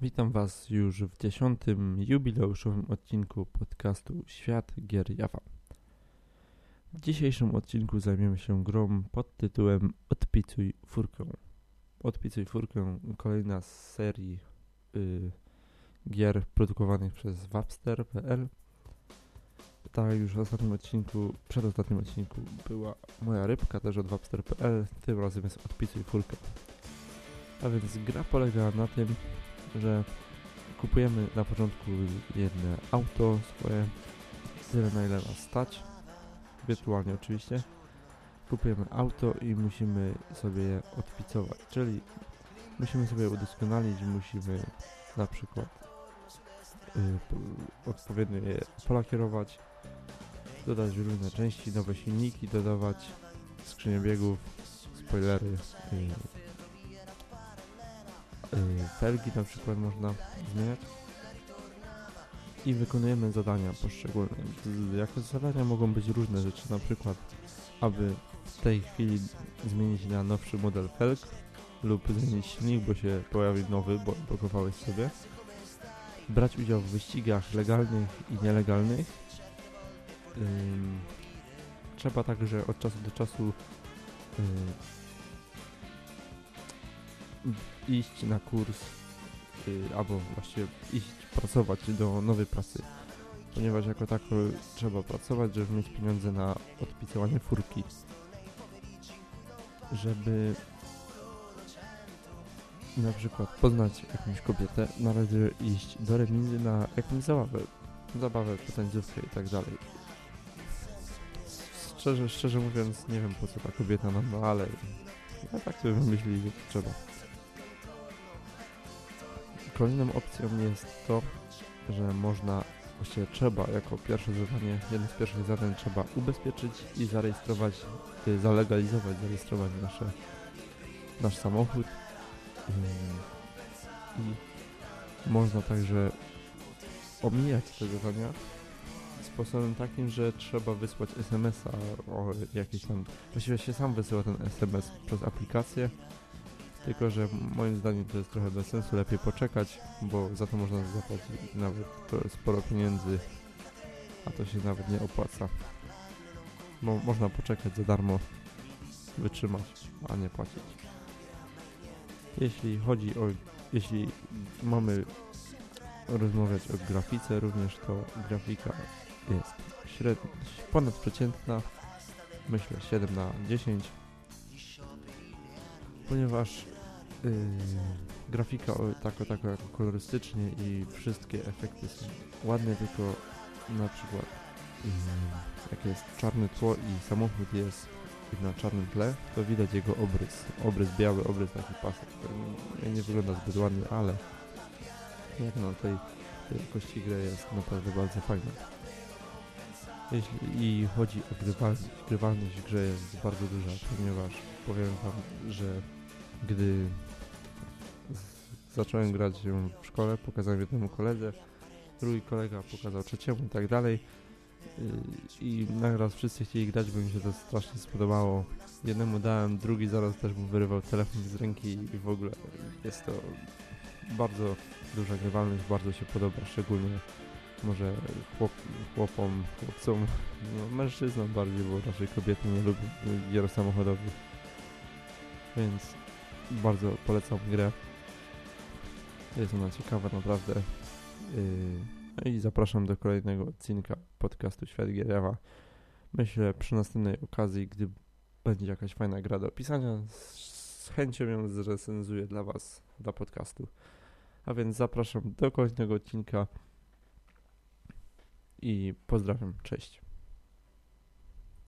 Witam Was już w dziesiątym jubileuszowym odcinku podcastu Świat Gier Java. W dzisiejszym odcinku zajmiemy się grą pod tytułem Odpicuj furkę. Odpicuj furkę, kolejna z serii y, gier produkowanych przez Wapster.pl. Tak już w ostatnim odcinku, przedostatnim odcinku była moja rybka też od Wapster.pl, tym razem jest Odpicuj furkę. A więc gra polega na tym, że kupujemy na początku jedno auto swoje, tyle na ile nas stać, wirtualnie oczywiście. Kupujemy auto i musimy sobie je odpicować, czyli musimy sobie udoskonalić, musimy na przykład y, odpowiednio je polakierować, dodać różne części, nowe silniki, dodawać skrzynię biegów, spoilery, Y, felgi na przykład można zmieniać i wykonujemy zadania poszczególne. Jako zadania mogą być różne rzeczy, na przykład aby w tej chwili zmienić na nowszy model felg lub zmienić silnik, bo się pojawił nowy, bo blokowałeś sobie. Brać udział w wyścigach legalnych i nielegalnych. Ym, trzeba także od czasu do czasu iść na kurs y, albo właściwie iść pracować do nowej pracy. Ponieważ jako tako trzeba pracować, żeby mieć pieniądze na odpisywanie furki. Żeby na przykład poznać jakąś kobietę, należy iść do remizy na jakąś zabawę, zabawę, potędzówkę i tak dalej. Szczerze, szczerze mówiąc, nie wiem po co ta kobieta nam, no ale ja tak sobie myśli, że trzeba. Kolejną opcją jest to, że można, właściwie trzeba jako pierwsze zadanie, jedno z pierwszych zadań trzeba ubezpieczyć i zarejestrować, y, zalegalizować, zarejestrować nasze, nasz samochód. I można także omijać te zadania sposobem takim, że trzeba wysłać SMS-a o jakiejś tam... Właściwie się sam wysyła ten SMS przez aplikację tylko, że moim zdaniem to jest trochę bez sensu, lepiej poczekać, bo za to można zapłacić nawet sporo pieniędzy, a to się nawet nie opłaca. Mo można poczekać za darmo, wytrzymać, a nie płacić. Jeśli chodzi o, jeśli mamy rozmawiać o grafice, również to grafika jest średnio, ponadprzeciętna, myślę 7 na 10, ponieważ Yy, grafika tako, tako jako kolorystycznie i wszystkie efekty są ładne, tylko na przykład yy, jak jest czarne tło i samochód jest na czarnym tle, to widać jego obrys. Obrys biały, obrys taki pasek, który nie wygląda zbyt ładnie, ale jak na tej, jakości gry jest naprawdę bardzo fajna. Jeśli i chodzi o grywalność, grywalność w grze jest bardzo duża, ponieważ powiem wam, że gdy zacząłem grać ją w szkole, pokazałem jednemu koledze, drugi kolega pokazał trzeciemu i tak dalej. I naraz wszyscy chcieli grać, bo mi się to strasznie spodobało. Jednemu dałem, drugi zaraz też mu wyrywał telefon z ręki i w ogóle jest to bardzo duża grywalność, bardzo się podoba, szczególnie może chłop, chłopom, chłopcom, no, mężczyznom bardziej, bo raczej kobiety nie lubią gier samochodowych. Więc bardzo polecam grę. Jest ona ciekawa naprawdę. Yy, no i zapraszam do kolejnego odcinka podcastu Świat Gieriewa. Myślę przy następnej okazji, gdy będzie jakaś fajna gra do opisania, z chęcią ją zrecenzuję dla Was, dla podcastu. A więc zapraszam do kolejnego odcinka i pozdrawiam. Cześć.